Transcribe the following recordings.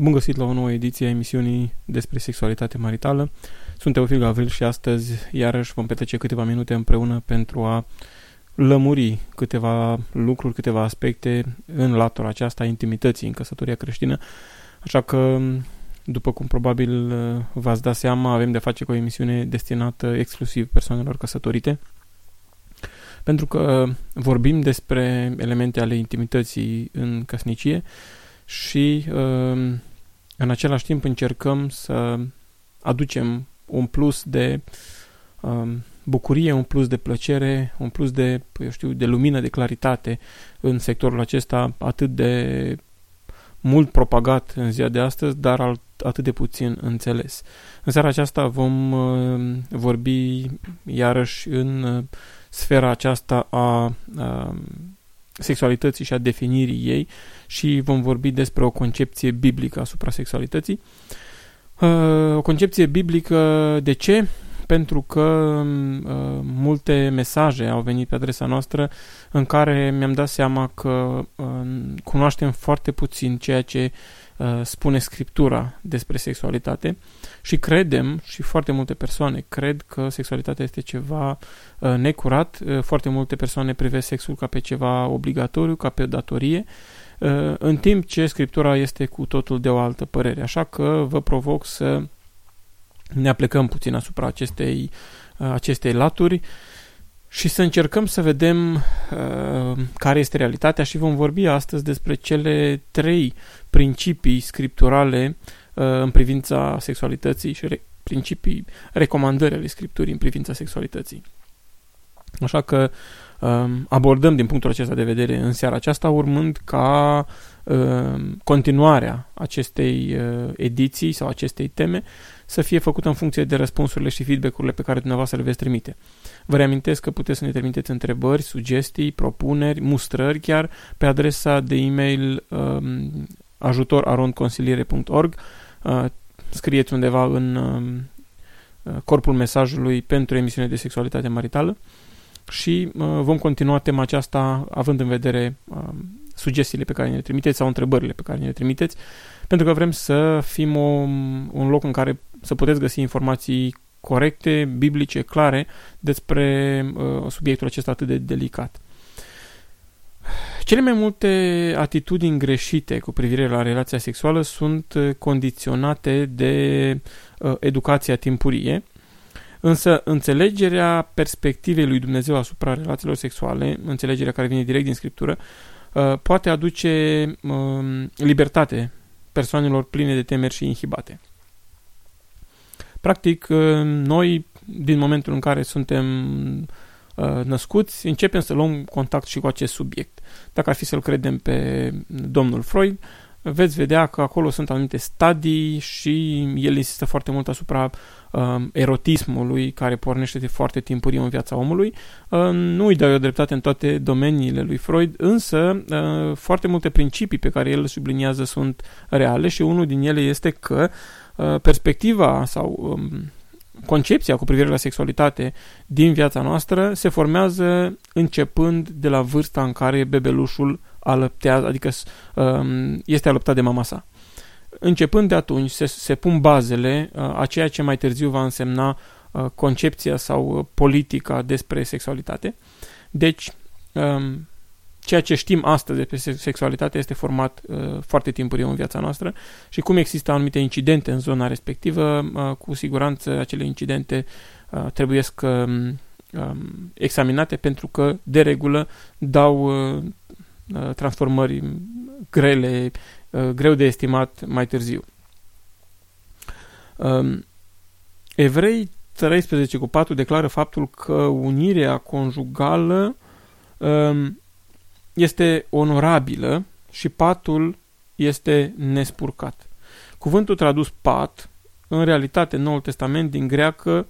Bun găsit la o nouă ediție a emisiunii despre sexualitate maritală. Sunt Teofil Gavril și astăzi iarăși vom petrece câteva minute împreună pentru a lămuri câteva lucruri, câteva aspecte în latura aceasta a intimității în căsătoria creștină. Așa că, după cum probabil uh, v-ați dat seama, avem de face cu o emisiune destinată exclusiv persoanelor căsătorite pentru că vorbim despre elemente ale intimității în căsnicie și uh, în același timp încercăm să aducem un plus de um, bucurie, un plus de plăcere, un plus de, eu știu, de lumină, de claritate în sectorul acesta atât de mult propagat în ziua de astăzi, dar atât de puțin înțeles. În seara aceasta vom uh, vorbi iarăși în uh, sfera aceasta a, a sexualității și a definirii ei și vom vorbi despre o concepție biblică asupra sexualității. Uh, o concepție biblică de ce? Pentru că uh, multe mesaje au venit pe adresa noastră în care mi-am dat seama că uh, cunoaștem foarte puțin ceea ce spune Scriptura despre sexualitate și credem, și foarte multe persoane cred că sexualitatea este ceva uh, necurat, uh, foarte multe persoane privesc sexul ca pe ceva obligatoriu, ca pe datorie, uh, în timp ce Scriptura este cu totul de o altă părere. Așa că vă provoc să ne aplecăm puțin asupra acestei, acestei laturi și să încercăm să vedem uh, care este realitatea și vom vorbi astăzi despre cele trei principii scripturale uh, în privința sexualității și re- principii, recomandări ale scripturii în privința sexualității. Așa că uh, abordăm din punctul acesta de vedere în seara aceasta, urmând ca uh, continuarea acestei uh, ediții sau acestei teme să fie făcută în funcție de răspunsurile și feedback-urile pe care dumneavoastră le veți trimite. Vă reamintesc că puteți să ne trimiteți întrebări, sugestii, propuneri, mustrări chiar pe adresa de e-mail um, ajutorarondconsiliere.org uh, scrieți undeva în um, uh, corpul mesajului pentru emisiune de sexualitate maritală și uh, vom continua tema aceasta având în vedere uh, sugestiile pe care ne le trimiteți sau întrebările pe care ne le trimiteți, pentru că vrem să fim o, un loc în care să puteți găsi informații corecte, biblice, clare despre uh, subiectul acesta atât de delicat. Cele mai multe atitudini greșite cu privire la relația sexuală sunt uh, condiționate de uh, educația timpurie, însă înțelegerea perspectivei lui Dumnezeu asupra relațiilor sexuale, înțelegerea care vine direct din Scriptură, uh, poate aduce uh, libertate persoanelor pline de temeri și inhibate. Practic, uh, noi, din momentul în care suntem uh, născuți, începem să luăm contact și cu acest subiect. Dacă ar fi să-l credem pe domnul Freud, veți vedea că acolo sunt anumite stadii și el insistă foarte mult asupra uh, erotismului care pornește de foarte timpuriu în viața omului. Uh, nu îi dau eu dreptate în toate domeniile lui Freud, însă uh, foarte multe principii pe care el subliniază sunt reale și unul din ele este că uh, perspectiva sau um, concepția cu privire la sexualitate din viața noastră se formează începând de la vârsta în care bebelușul alăptează, adică um, este alăptat de mama sa. Începând de atunci se, se pun bazele uh, a ceea ce mai târziu va însemna uh, concepția sau uh, politica despre sexualitate. Deci, um, ceea ce știm astăzi despre sexualitate este format uh, foarte timpuriu în viața noastră și cum există anumite incidente în zona respectivă, uh, cu siguranță acele incidente uh, trebuie să um, um, examinate pentru că, de regulă, dau uh, uh, transformări grele, uh, greu de estimat mai târziu. Um, Evrei 13 cu 4 declară faptul că unirea conjugală um, este onorabilă și patul este nespurcat. Cuvântul tradus pat, în realitate în Noul Testament din greacă,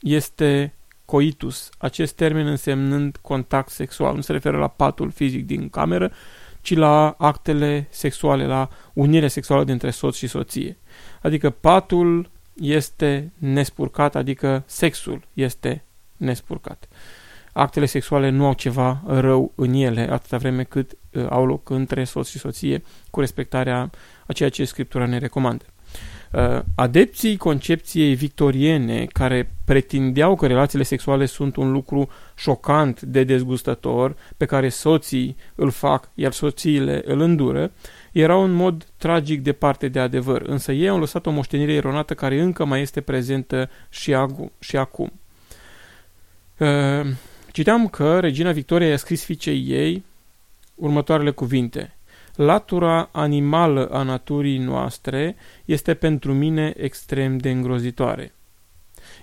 este coitus, acest termen însemnând contact sexual. Nu se referă la patul fizic din cameră, ci la actele sexuale, la unirea sexuală dintre soț și soție. Adică patul este nespurcat, adică sexul este nespurcat. Actele sexuale nu au ceva rău în ele, atâta vreme cât uh, au loc între soț și soție, cu respectarea a ceea ce Scriptura ne recomandă. Uh, adepții concepției victoriene care pretindeau că relațiile sexuale sunt un lucru șocant de dezgustător pe care soții îl fac, iar soțiile îl îndură, erau în mod tragic departe de adevăr, însă ei au lăsat o moștenire eronată care încă mai este prezentă și, agu- și acum. Uh, citeam că regina Victoria i-a scris fiicei ei următoarele cuvinte. Latura animală a naturii noastre este pentru mine extrem de îngrozitoare.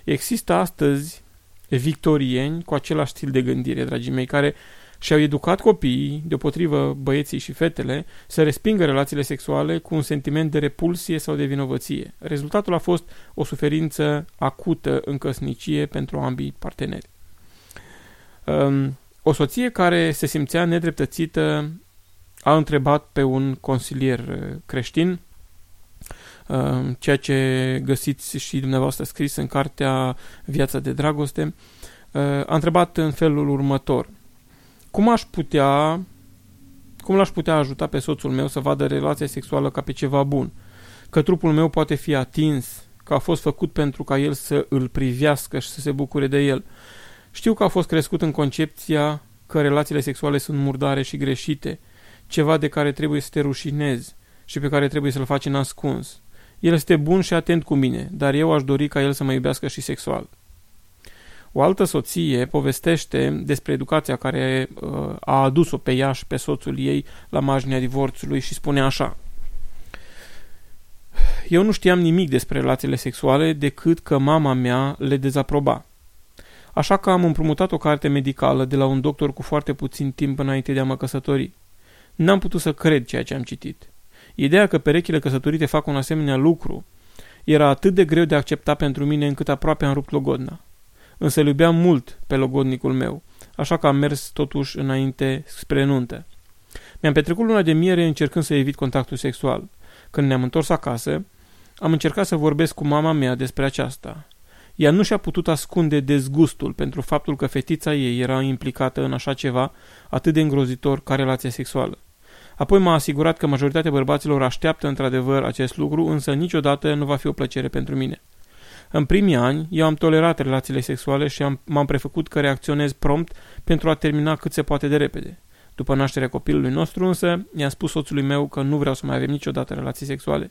Există astăzi victorieni cu același stil de gândire, dragii mei, care și-au educat copiii, deopotrivă băieții și fetele, să respingă relațiile sexuale cu un sentiment de repulsie sau de vinovăție. Rezultatul a fost o suferință acută în căsnicie pentru ambii parteneri. Um, o soție care se simțea nedreptățită a întrebat pe un consilier uh, creștin, um, ceea ce găsiți și dumneavoastră scris în cartea Viața de Dragoste, uh, a întrebat în felul următor. Cum aș putea cum l-aș putea ajuta pe soțul meu să vadă relația sexuală ca pe ceva bun? Că trupul meu poate fi atins, că a fost făcut pentru ca el să îl privească și să se bucure de el. Știu că a fost crescut în concepția că relațiile sexuale sunt murdare și greșite, ceva de care trebuie să te rușinezi și pe care trebuie să-l faci în ascuns. El este bun și atent cu mine, dar eu aș dori ca el să mă iubească și sexual. O altă soție povestește despre educația care uh, a adus-o pe ea și pe soțul ei la marginea divorțului și spune așa. Eu nu știam nimic despre relațiile sexuale decât că mama mea le dezaproba. Așa că am împrumutat o carte medicală de la un doctor cu foarte puțin timp înainte de a mă căsători. N-am putut să cred ceea ce am citit. Ideea că perechile căsătorite fac un asemenea lucru era atât de greu de acceptat pentru mine încât aproape am rupt logodna. Însă îl iubeam mult pe logodnicul meu, așa că am mers totuși înainte spre nuntă. Mi-am petrecut luna de miere încercând să evit contactul sexual. Când ne-am întors acasă, am încercat să vorbesc cu mama mea despre aceasta. Ea nu și-a putut ascunde dezgustul pentru faptul că fetița ei era implicată în așa ceva atât de îngrozitor ca relația sexuală. Apoi m-a asigurat că majoritatea bărbaților așteaptă într-adevăr acest lucru, însă niciodată nu va fi o plăcere pentru mine. În primii ani, eu am tolerat relațiile sexuale și am, m-am prefăcut că reacționez prompt pentru a termina cât se poate de repede. După nașterea copilului nostru însă, i-am spus soțului meu că nu vreau să mai avem niciodată relații sexuale.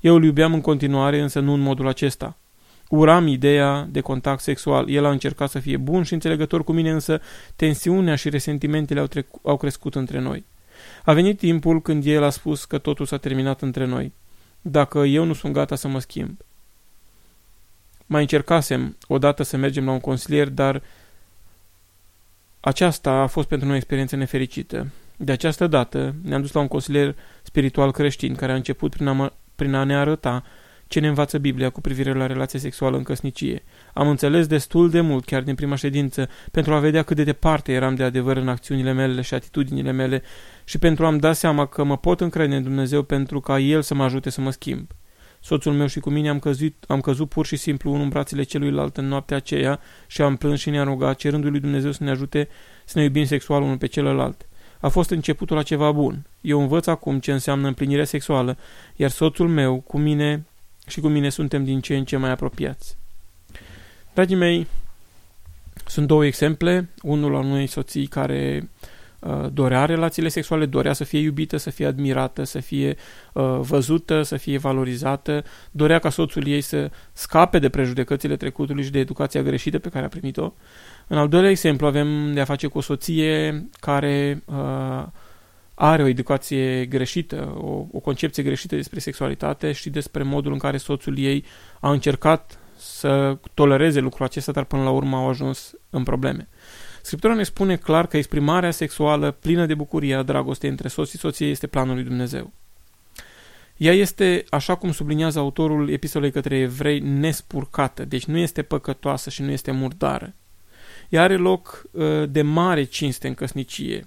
Eu îl iubeam în continuare, însă nu în modul acesta. Uram ideea de contact sexual. El a încercat să fie bun și înțelegător cu mine, însă tensiunea și resentimentele au, trecu- au crescut între noi. A venit timpul când el a spus că totul s-a terminat între noi. Dacă eu nu sunt gata să mă schimb. Mai încercasem odată să mergem la un consilier, dar aceasta a fost pentru noi o experiență nefericită. De această dată ne-am dus la un consilier spiritual creștin care a început prin a, mă, prin a ne arăta ce ne învață Biblia cu privire la relația sexuală în căsnicie. Am înțeles destul de mult, chiar din prima ședință, pentru a vedea cât de departe eram de adevăr în acțiunile mele și atitudinile mele și pentru a-mi da seama că mă pot încrede în Dumnezeu pentru ca El să mă ajute să mă schimb. Soțul meu și cu mine am căzut, am căzut pur și simplu unul în brațele celuilalt în noaptea aceea și am plâns și ne-am rugat, cerându lui Dumnezeu să ne ajute să ne iubim sexual unul pe celălalt. A fost începutul la ceva bun. Eu învăț acum ce înseamnă împlinirea sexuală, iar soțul meu cu mine și cu mine suntem din ce în ce mai apropiați. Dragii mei, sunt două exemple, unul al unei soții care uh, dorea relațiile sexuale, dorea să fie iubită, să fie admirată, să fie uh, văzută, să fie valorizată, dorea ca soțul ei să scape de prejudecățile trecutului și de educația greșită pe care a primit-o. În al doilea exemplu avem de a face cu o soție care uh, are o educație greșită, o, o concepție greșită despre sexualitate și despre modul în care soțul ei a încercat să tolereze lucrul acesta, dar până la urmă au ajuns în probleme. Scriptura ne spune clar că exprimarea sexuală plină de bucurie a dragostei între soț și soție este planul lui Dumnezeu. Ea este, așa cum subliniază autorul epistolei către evrei, nespurcată, deci nu este păcătoasă și nu este murdară. Ea are loc uh, de mare cinste în căsnicie.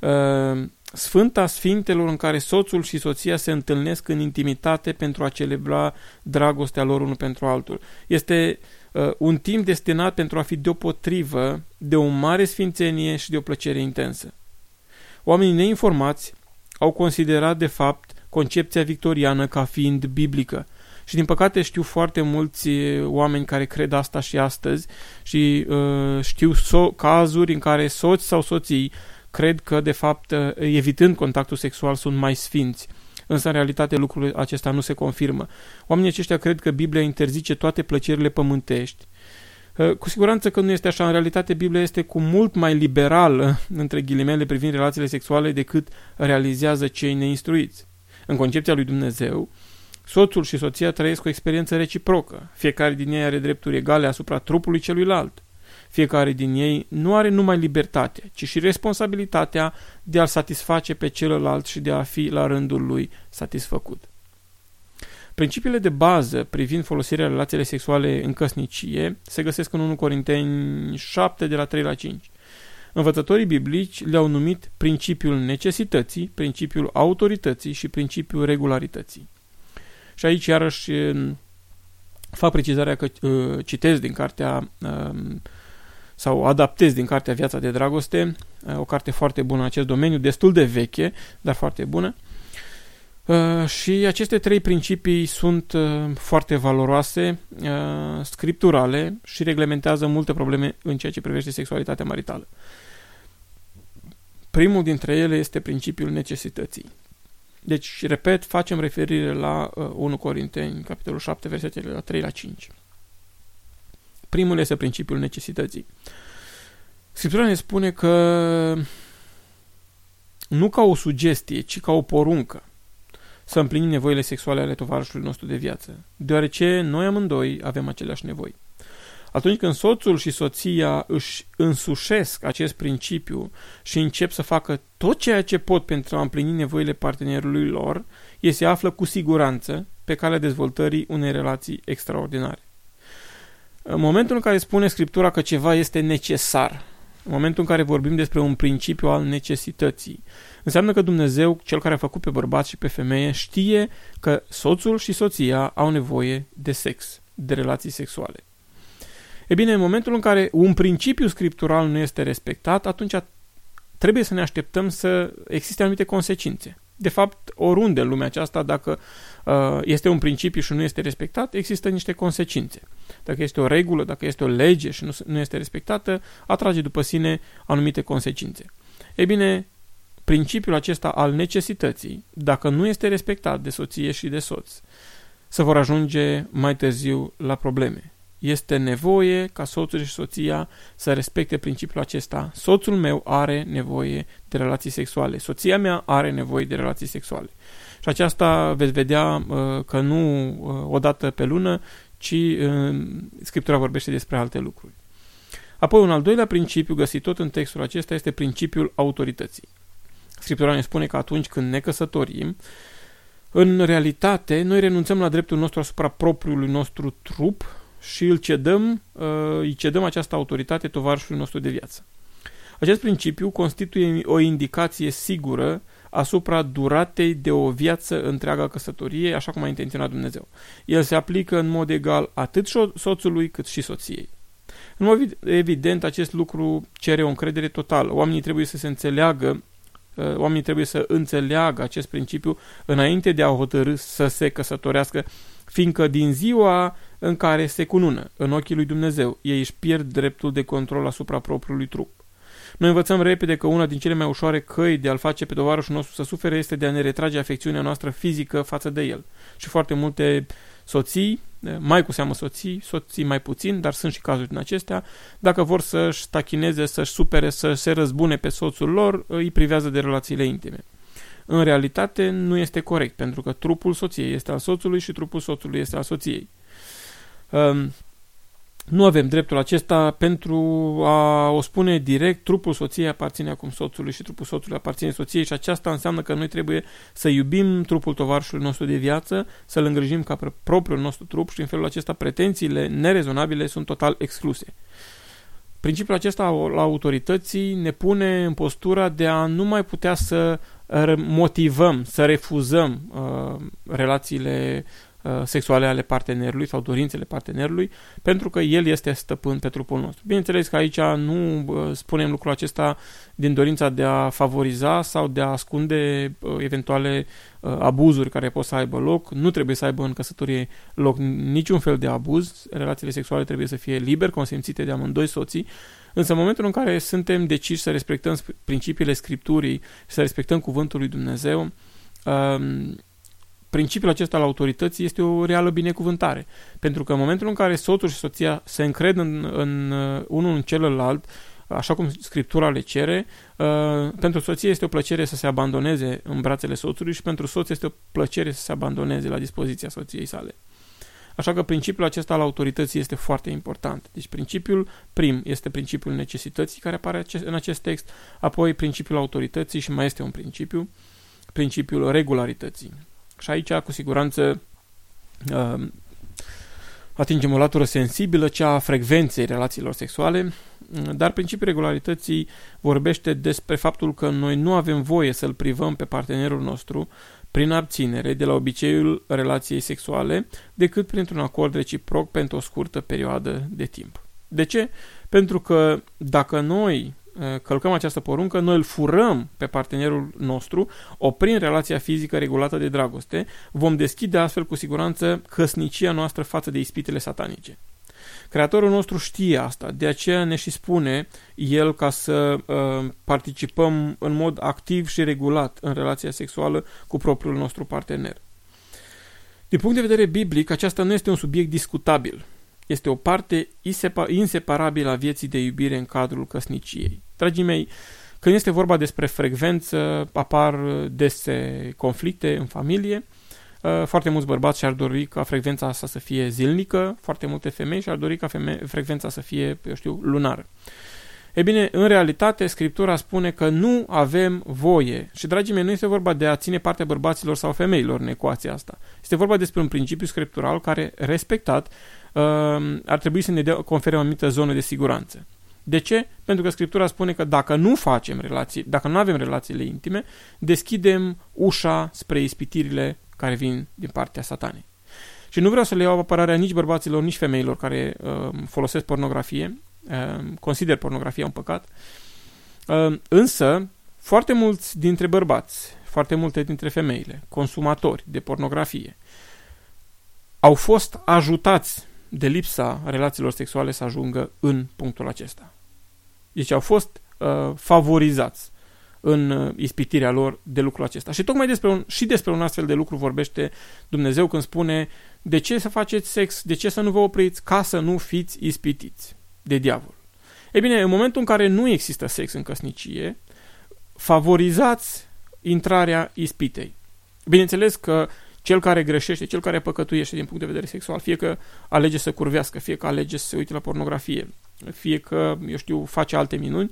Uh, Sfânta Sfintelor în care soțul și soția se întâlnesc în intimitate pentru a celebra dragostea lor unul pentru altul. Este uh, un timp destinat pentru a fi deopotrivă de o mare sfințenie și de o plăcere intensă. Oamenii neinformați au considerat de fapt concepția victoriană ca fiind biblică și din păcate știu foarte mulți oameni care cred asta și astăzi și uh, știu so- cazuri în care soți sau soții cred că de fapt uh, evitând contactul sexual sunt mai sfinți însă în realitate lucrul acesta nu se confirmă. Oamenii aceștia cred că Biblia interzice toate plăcerile pământești. Uh, cu siguranță că nu este așa. În realitate, Biblia este cu mult mai liberală, între ghilimele, privind relațiile sexuale decât realizează cei neinstruiți. În concepția lui Dumnezeu, soțul și soția trăiesc o experiență reciprocă. Fiecare din ei are drepturi egale asupra trupului celuilalt. Fiecare din ei nu are numai libertatea, ci și responsabilitatea de a-l satisface pe celălalt și de a fi la rândul lui satisfăcut. Principiile de bază privind folosirea relațiilor sexuale în căsnicie se găsesc în 1 Corinteni 7 de la 3 la 5. Învățătorii biblici le-au numit principiul necesității, principiul autorității și principiul regularității. Și aici iarăși fac precizarea că uh, citesc din cartea um, sau adaptez din cartea Viața de Dragoste, uh, o carte foarte bună în acest domeniu, destul de veche, dar foarte bună. Uh, și aceste trei principii sunt uh, foarte valoroase, scripturale și reglementează multe probleme în ceea ce privește sexualitatea maritală. Primul dintre ele este principiul necesității. Deci, repet, facem referire la 1 Corinteni, capitolul 7, versetele la 3 la 5. Primul este principiul necesității. Scriptura ne spune că nu ca o sugestie, ci ca o poruncă să împlinim nevoile sexuale ale tovarășului nostru de viață, deoarece noi amândoi avem aceleași nevoi. Atunci când soțul și soția își însușesc acest principiu și încep să facă tot ceea ce pot pentru a împlini nevoile partenerului lor, ei se află cu siguranță pe calea dezvoltării unei relații extraordinare. În momentul în care spune Scriptura că ceva este necesar, în momentul în care vorbim despre un principiu al necesității, înseamnă că Dumnezeu, cel care a făcut pe bărbat și pe femeie, știe că soțul și soția au nevoie de sex, de relații sexuale. E bine, în momentul în care un principiu scriptural nu este respectat, atunci trebuie să ne așteptăm să existe anumite consecințe. De fapt, oriunde în lumea aceasta, dacă uh, este un principiu și nu este respectat, există niște consecințe. Dacă este o regulă, dacă este o lege și nu, nu este respectată, atrage după sine anumite consecințe. Ei bine, principiul acesta al necesității, dacă nu este respectat de soție și de soț, se vor ajunge mai târziu la probleme este nevoie ca soțul și soția să respecte principiul acesta. Soțul meu are nevoie de relații sexuale, soția mea are nevoie de relații sexuale. Și aceasta veți vedea uh, că nu uh, o dată pe lună, ci uh, Scriptura vorbește despre alte lucruri. Apoi un al doilea principiu găsit tot în textul acesta este principiul autorității. Scriptura ne spune că atunci când ne căsătorim, în realitate, noi renunțăm la dreptul nostru asupra propriului nostru trup și îl cedăm, uh, îi cedăm această autoritate tovarășului nostru de viață. Acest principiu constituie o indicație sigură asupra duratei de o viață întreagă căsătorie, așa cum a intenționat Dumnezeu. El se aplică în mod egal atât soțului cât și soției. În mod evident, acest lucru cere o încredere totală. Oamenii trebuie să se înțeleagă uh, oamenii trebuie să înțeleagă acest principiu înainte de a hotărâ să se căsătorească, fiindcă din ziua în care se cunună în ochii lui Dumnezeu. Ei își pierd dreptul de control asupra propriului trup. Noi învățăm repede că una din cele mai ușoare căi de a-l face pe tovarășul nostru să sufere este de a ne retrage afecțiunea noastră fizică față de el. Și foarte multe soții, mai cu seamă soții, soții mai puțin, dar sunt și cazuri din acestea, dacă vor să-și tachineze, să-și supere, să se răzbune pe soțul lor, îi privează de relațiile intime. În realitate nu este corect, pentru că trupul soției este al soțului și trupul soțului este al soției. Um, nu avem dreptul acesta pentru a o spune direct, trupul soției aparține acum soțului și trupul soțului aparține soției și aceasta înseamnă că noi trebuie să iubim trupul tovarșului nostru de viață, să-l îngrijim ca propriul nostru trup și în felul acesta pretențiile nerezonabile sunt total excluse. Principiul acesta al autorității ne pune în postura de a nu mai putea să motivăm, să refuzăm uh, relațiile uh, sexuale ale partenerului sau dorințele partenerului, pentru că el este stăpân pe trupul nostru. Bineînțeles că aici nu uh, spunem lucrul acesta din dorința de a favoriza sau de a ascunde uh, eventuale abuzuri care pot să aibă loc. Nu trebuie să aibă în căsătorie loc niciun fel de abuz. Relațiile sexuale trebuie să fie liber consimțite de amândoi soții, Însă în momentul în care suntem deciși să respectăm principiile Scripturii, să respectăm Cuvântul lui Dumnezeu, um, principiul acesta al autorității este o reală binecuvântare. Pentru că în momentul în care soțul și soția se încred în, în uh, unul în celălalt, așa cum Scriptura le cere, uh, pentru soție este o plăcere să se abandoneze în brațele soțului și pentru soț este o plăcere să se abandoneze la dispoziția soției sale. Așa că principiul acesta al autorității este foarte important. Deci principiul prim este principiul necesității care apare în acest text, apoi principiul autorității și mai este un principiu, principiul regularității. Și aici, cu siguranță, uh, atingem o latură sensibilă, cea a frecvenței relațiilor sexuale, dar principiul regularității vorbește despre faptul că noi nu avem voie să-l privăm pe partenerul nostru prin abținere de la obiceiul relației sexuale decât printr-un acord reciproc pentru o scurtă perioadă de timp. De ce? Pentru că dacă noi uh, călcăm această poruncă, noi îl furăm pe partenerul nostru, oprind relația fizică regulată de dragoste, vom deschide astfel cu siguranță căsnicia noastră față de ispitele satanice. Creatorul nostru știe asta, de aceea ne și spune el ca să uh, participăm în mod activ și regulat în relația sexuală cu propriul nostru partener. Din punct de vedere biblic, aceasta nu este un subiect discutabil. Este o parte inseparabilă a vieții de iubire în cadrul căsniciei. Dragii mei, când este vorba despre frecvență, apar dese conflicte în familie, Uh, foarte mulți bărbați și-ar dori ca frecvența asta să fie zilnică, foarte multe femei și-ar dori ca feme- frecvența să fie, eu știu, lunară. E bine, în realitate, Scriptura spune că nu avem voie. Și, dragii mei, nu este vorba de a ține partea bărbaților sau femeilor în ecuația asta. Este vorba despre un principiu scriptural care, respectat, uh, ar trebui să ne dea, confere o anumită zonă de siguranță. De ce? Pentru că Scriptura spune că dacă nu facem relații, dacă nu avem relațiile intime, deschidem ușa spre ispitirile care vin din partea satanei. Și nu vreau să le iau apărarea nici bărbaților, nici femeilor care uh, folosesc pornografie, uh, consider pornografia un păcat, uh, însă foarte mulți dintre bărbați, foarte multe dintre femeile, consumatori de pornografie, au fost ajutați de lipsa relațiilor sexuale să ajungă în punctul acesta. Deci au fost uh, favorizați în uh, ispitirea lor de lucrul acesta. Și tocmai despre un, și despre un astfel de lucru vorbește Dumnezeu când spune de ce să faceți sex, de ce să nu vă opriți, ca să nu fiți ispitiți de diavol. Ei bine, în momentul în care nu există sex în căsnicie, favorizați intrarea ispitei. Bineînțeles că cel care greșește, cel care păcătuiește din punct de vedere sexual, fie că alege să curvească, fie că alege să se uite la pornografie, fie că, eu știu, face alte minuni,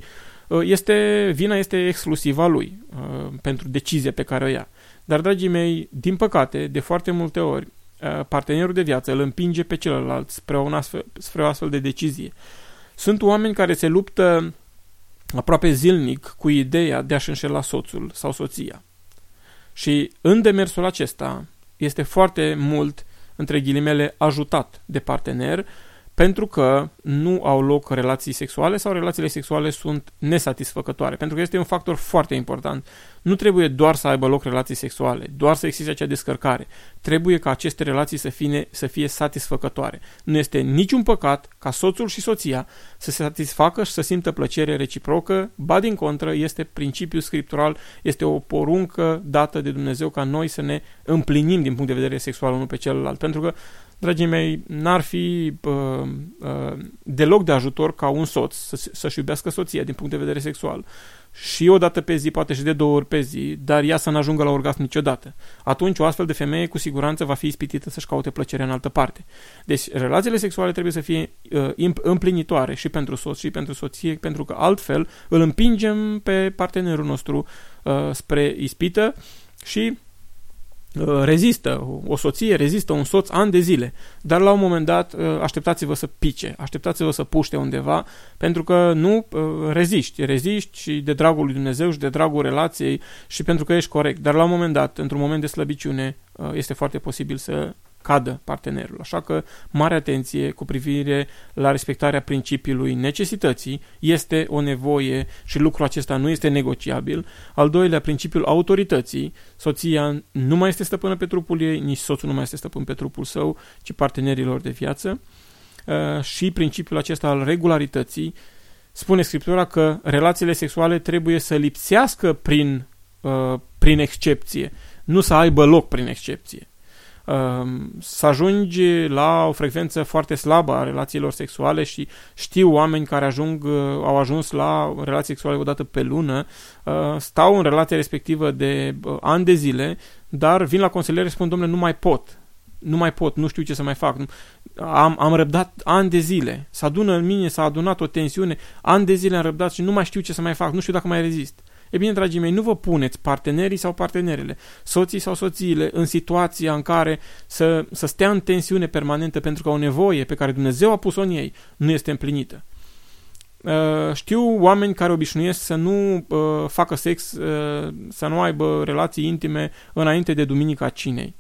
Uh, este, vina este exclusivă a lui uh, pentru decizia pe care o ia. Dar, dragii mei, din păcate, de foarte multe ori, uh, partenerul de viață îl împinge pe celălalt spre, un astfel, spre o astfel de decizie. Sunt oameni care se luptă aproape zilnic cu ideea de a-și înșela soțul sau soția. Și în demersul acesta este foarte mult, între ghilimele, ajutat de partener pentru că nu au loc relații sexuale sau relațiile sexuale sunt nesatisfăcătoare. Pentru că este un factor foarte important. Nu trebuie doar să aibă loc relații sexuale, doar să existe acea descărcare. Trebuie ca aceste relații să fie, să fie satisfăcătoare. Nu este niciun păcat ca soțul și soția să se satisfacă și să simtă plăcere reciprocă, ba din contră este principiul scriptural, este o poruncă dată de Dumnezeu ca noi să ne împlinim din punct de vedere sexual unul pe celălalt. Pentru că dragii mei, n-ar fi uh, uh, deloc de ajutor ca un soț să, să-și iubească soția din punct de vedere sexual și o dată pe zi, poate și de două ori pe zi, dar ea să nu ajungă la orgasm niciodată. Atunci o astfel de femeie cu siguranță va fi ispitită să-și caute plăcerea în altă parte. Deci relațiile sexuale trebuie să fie uh, împlinitoare și pentru soț și pentru soție, pentru că altfel îl împingem pe partenerul nostru uh, spre ispită și Uh, rezistă, o soție rezistă un soț ani de zile, dar la un moment dat uh, așteptați-vă să pice, așteptați-vă să puște undeva, pentru că nu uh, reziști, reziști și de dragul lui Dumnezeu și de dragul relației și pentru că ești corect, dar la un moment dat, într-un moment de slăbiciune, este foarte posibil să cadă partenerul. Așa că mare atenție cu privire la respectarea principiului necesității este o nevoie și lucrul acesta nu este negociabil. Al doilea, principiul autorității. Soția nu mai este stăpână pe trupul ei, nici soțul nu mai este stăpân pe trupul său, ci partenerilor de viață. Uh, și principiul acesta al regularității spune Scriptura că relațiile sexuale trebuie să lipsească prin, uh, prin excepție, nu să aibă loc prin excepție. Uh, să ajungi la o frecvență foarte slabă a relațiilor sexuale și știu oameni care ajung, uh, au ajuns la relații sexuale odată pe lună, uh, stau în relația respectivă de uh, ani de zile, dar vin la consiliere și spun, domnule, nu mai pot, nu mai pot, nu știu ce să mai fac. Am, am răbdat ani de zile. S-a adună în mine, s-a adunat o tensiune, ani de zile am răbdat și nu mai știu ce să mai fac, nu știu dacă mai rezist. E bine, dragii mei, nu vă puneți partenerii sau partenerele, soții sau soțiile, în situația în care să, să stea în tensiune permanentă pentru că o nevoie pe care Dumnezeu a pus-o în ei nu este împlinită. Uh, știu oameni care obișnuiesc să nu uh, facă sex, uh, să nu aibă relații intime înainte de duminica cinei.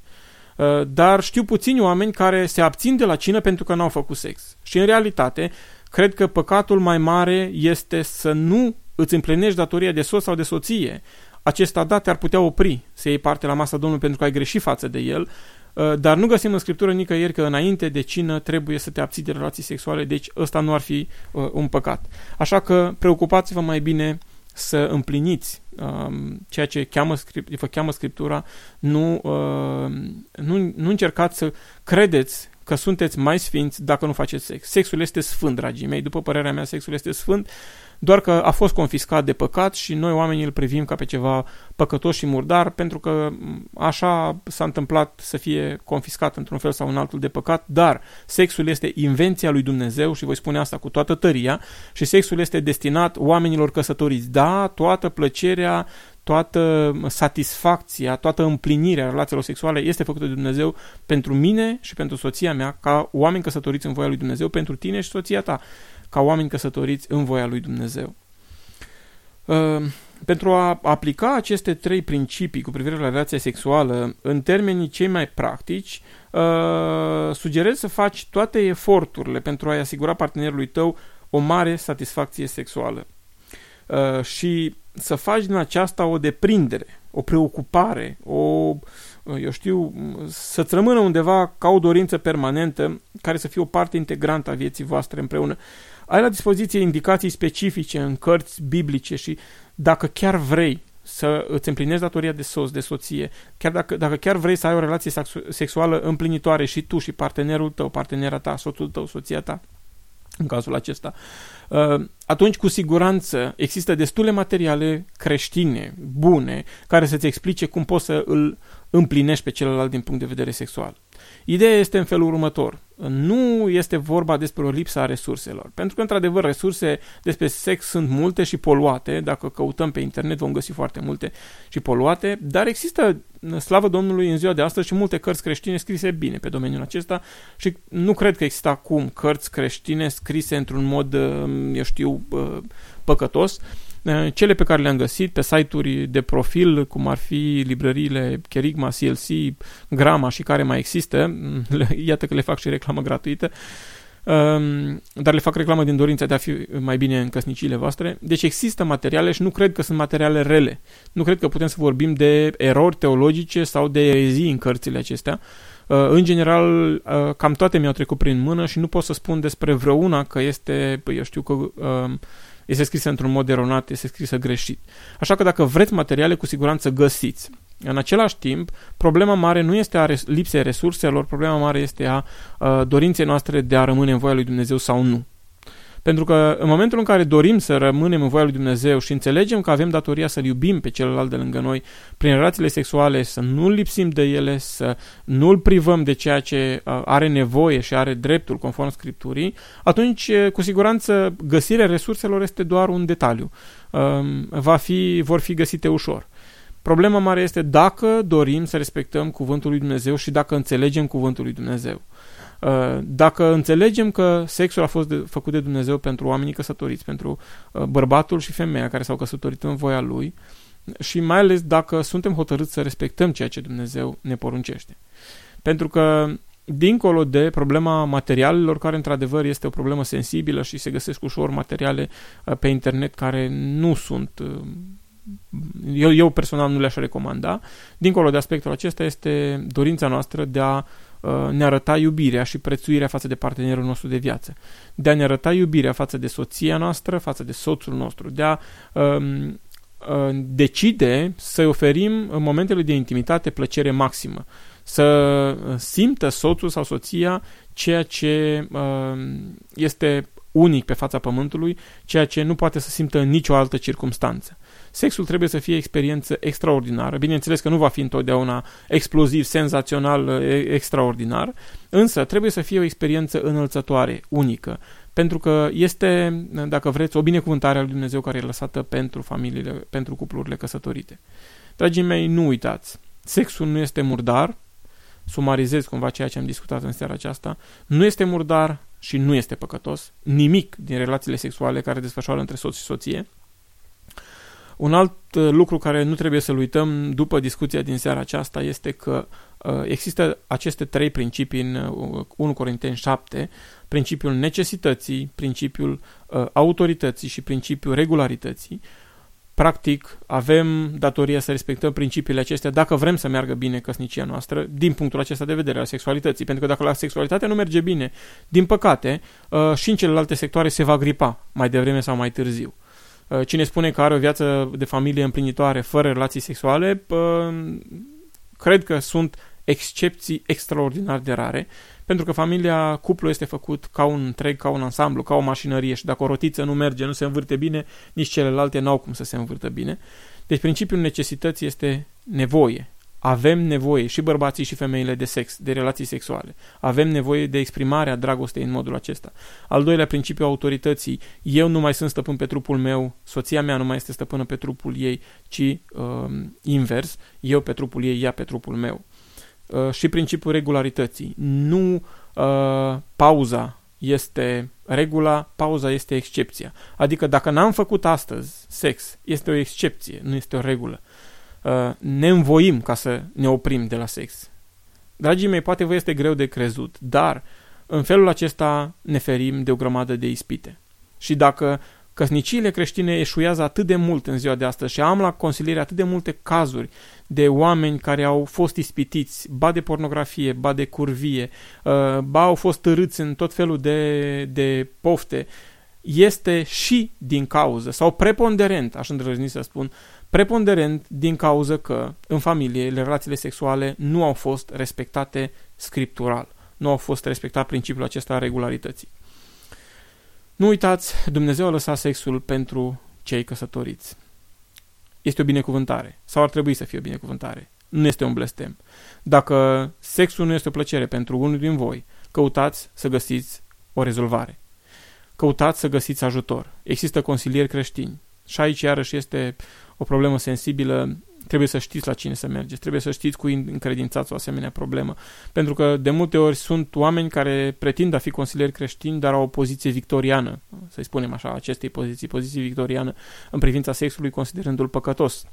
Uh, dar știu puțini oameni care se abțin de la cină pentru că n-au făcut sex. Și în realitate, cred că păcatul mai mare este să nu îți împlinești datoria de soț sau de soție. Acesta dat te-ar putea opri să iei parte la masa Domnului pentru că ai greșit față de el, uh, dar nu găsim în Scriptură nicăieri că înainte de cină trebuie să te abții de relații sexuale, deci ăsta nu ar fi uh, un păcat. Așa că preocupați-vă mai bine să împliniți um, ceea ce cheamă, vă cheamă Scriptura, nu, uh, nu, nu încercați să credeți că sunteți mai sfinți dacă nu faceți sex. Sexul este sfânt, dragii mei. După părerea mea, sexul este sfânt doar că a fost confiscat de păcat și noi oamenii îl privim ca pe ceva păcătos și murdar, pentru că așa s-a întâmplat să fie confiscat într-un fel sau în altul de păcat, dar sexul este invenția lui Dumnezeu și voi spune asta cu toată tăria și sexul este destinat oamenilor căsătoriți. Da, toată plăcerea, toată satisfacția, toată împlinirea relațiilor sexuale este făcută de Dumnezeu pentru mine și pentru soția mea, ca oameni căsătoriți în voia lui Dumnezeu, pentru tine și soția ta ca oameni căsătoriți în voia lui Dumnezeu. Uh, pentru a aplica aceste trei principii cu privire la relația sexuală în termenii cei mai practici, uh, sugerez să faci toate eforturile pentru a-i asigura partenerului tău o mare satisfacție sexuală. Uh, și să faci din aceasta o deprindere, o preocupare, o, eu știu, să-ți rămână undeva ca o dorință permanentă care să fie o parte integrantă a vieții voastre împreună ai la dispoziție indicații specifice în cărți biblice și dacă chiar vrei să îți împlinești datoria de soț, de soție, chiar dacă, dacă chiar vrei să ai o relație sexuală împlinitoare și tu și partenerul tău, partenera ta, soțul tău, soția ta, în cazul acesta, uh, atunci cu siguranță există destule materiale creștine, bune, care să-ți explice cum poți să îl împlinești pe celălalt din punct de vedere sexual. Ideea este în felul următor. Nu este vorba despre o lipsă a resurselor. Pentru că, într-adevăr, resurse despre sex sunt multe și poluate. Dacă căutăm pe internet vom găsi foarte multe și poluate. Dar există, slavă Domnului, în ziua de astăzi și multe cărți creștine scrise bine pe domeniul acesta și nu cred că există acum cărți creștine scrise într-un mod, eu știu, păcătos Eh, cele pe care le-am găsit pe site-uri de profil, cum ar fi librăriile Kerigma, CLC, Grama și care mai există, iată că le fac și reclamă gratuită, ehm, dar le fac reclamă din dorința de a fi mai bine în căsnicile voastre. Deci există materiale și nu cred că sunt materiale rele. Nu cred că putem să vorbim de erori teologice sau de erezii în cărțile acestea. Eh, în general, eh, cam toate mi-au trecut prin mână și nu pot să spun despre vreuna că este, eu știu că ehm, este scrisă într-un mod eronat, este scrisă greșit. Așa că dacă vreți materiale, cu siguranță găsiți. În același timp, problema mare nu este a lipsei resurselor, problema mare este a, a dorinței noastre de a rămâne în voia lui Dumnezeu sau nu. Pentru că în momentul în care dorim să rămânem în voia lui Dumnezeu și înțelegem că avem datoria să-L iubim pe celălalt de lângă noi, prin relațiile sexuale, să nu-L lipsim de ele, să nu-L privăm de ceea ce are nevoie și are dreptul conform Scripturii, atunci, cu siguranță, găsirea resurselor este doar un detaliu. Va fi, vor fi găsite ușor. Problema mare este dacă dorim să respectăm cuvântul lui Dumnezeu și dacă înțelegem cuvântul lui Dumnezeu. Uh, dacă înțelegem că sexul a fost de, făcut de Dumnezeu pentru oamenii căsătoriți, pentru uh, bărbatul și femeia care s-au căsătorit în voia lui și mai ales dacă suntem hotărâți să respectăm ceea ce Dumnezeu ne poruncește. Pentru că dincolo de problema materialelor, care într-adevăr este o problemă sensibilă și se găsesc ușor materiale uh, pe internet care nu sunt uh, eu, eu personal nu le-aș recomanda. Dincolo de aspectul acesta este dorința noastră de a uh, ne arăta iubirea și prețuirea față de partenerul nostru de viață. De a ne arăta iubirea față de soția noastră, față de soțul nostru. De a um, uh, decide să-i oferim în momentele de intimitate plăcere maximă să simtă soțul sau soția ceea ce uh, este unic pe fața pământului, ceea ce nu poate să simtă în nicio altă circunstanță. Sexul trebuie să fie o experiență extraordinară. Bineînțeles că nu va fi întotdeauna exploziv, senzațional, extraordinar, însă trebuie să fie o experiență înălțătoare, unică, pentru că este, dacă vreți, o binecuvântare a lui Dumnezeu care e lăsată pentru familiile, pentru cuplurile căsătorite. Dragii mei, nu uitați, sexul nu este murdar, sumarizez cumva ceea ce am discutat în seara aceasta, nu este murdar și nu este păcătos, nimic din relațiile sexuale care desfășoară între soț și soție. Un alt uh, lucru care nu trebuie să-l uităm după discuția din seara aceasta este că uh, există aceste trei principii în 1 uh, Corinteni 7, principiul necesității, principiul autorității și principiul regularității, Practic, avem datoria să respectăm principiile acestea dacă vrem să meargă bine căsnicia noastră, din punctul acesta de vedere al sexualității. Pentru că dacă la sexualitate nu merge bine, din păcate, uh, și în celelalte sectoare se va gripa, mai devreme sau mai târziu. Uh, cine spune că are o viață de familie împlinitoare fără relații sexuale, uh, cred că sunt excepții extraordinar de rare pentru că familia, cuplu este făcut ca un întreg, ca un ansamblu, ca o mașinărie și dacă o rotiță nu merge, nu se învârte bine, nici celelalte n-au cum să se învârtă bine. Deci principiul necesității este nevoie. Avem nevoie, și bărbații și femeile, de sex, de relații sexuale. Avem nevoie de exprimarea dragostei în modul acesta. Al doilea principiu autorității, eu nu mai sunt stăpân pe trupul meu, soția mea nu mai este stăpână pe trupul ei, ci uh, invers, eu pe trupul ei, ea pe trupul meu. Uh, și principiul regularității. Nu uh, pauza este regula, pauza este excepția. Adică dacă n-am făcut astăzi sex, este o excepție, nu este o regulă. Uh, ne învoim ca să ne oprim de la sex. Dragii mei, poate vă este greu de crezut, dar în felul acesta ne ferim de o grămadă de ispite. Și dacă Căsniciile creștine eșuiază atât de mult în ziua de astăzi și am la consiliere atât de multe cazuri de oameni care au fost ispitiți, ba de pornografie, ba de curvie, uh, ba au fost târâți în tot felul de, de pofte, este și din cauză, sau preponderent, aș îndrăzni să spun, preponderent din cauză că în familie relațiile sexuale nu au fost respectate scriptural, nu au fost respectat principiul acesta a regularității. Nu uitați, Dumnezeu a lăsat sexul pentru cei căsătoriți. Este o binecuvântare, sau ar trebui să fie o binecuvântare. Nu este un blestem. Dacă sexul nu este o plăcere pentru unul din voi, căutați să găsiți o rezolvare. Căutați să găsiți ajutor. Există consilieri creștini. Și aici iarăși este o problemă sensibilă Trebuie să știți la cine să mergeți, trebuie să știți cu încredințați o asemenea problemă. Pentru că de multe ori sunt oameni care pretind a fi consilieri creștini, dar au o poziție victoriană, să-i spunem așa, acestei poziții, poziție victoriană în privința sexului, considerându-l păcătos.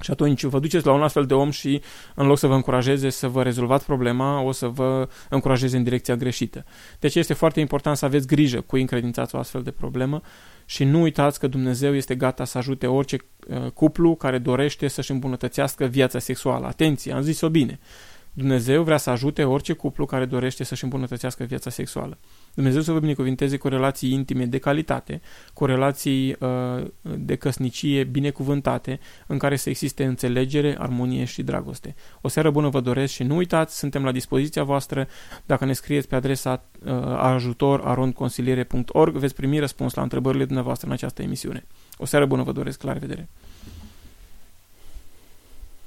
Și atunci vă duceți la un astfel de om și în loc să vă încurajeze să vă rezolvați problema, o să vă încurajeze în direcția greșită. Deci este foarte important să aveți grijă cu încredințați o astfel de problemă și nu uitați că Dumnezeu este gata să ajute orice uh, cuplu care dorește să-și îmbunătățească viața sexuală. Atenție, am zis-o bine. Dumnezeu vrea să ajute orice cuplu care dorește să-și îmbunătățească viața sexuală. Dumnezeu să vă binecuvinteze cu relații intime de calitate, cu relații uh, de căsnicie binecuvântate, în care să existe înțelegere, armonie și dragoste. O seară bună vă doresc și nu uitați, suntem la dispoziția voastră. Dacă ne scrieți pe adresa uh, ajutor.arondconsiliere.org veți primi răspuns la întrebările dumneavoastră în această emisiune. O seară bună vă doresc, la revedere!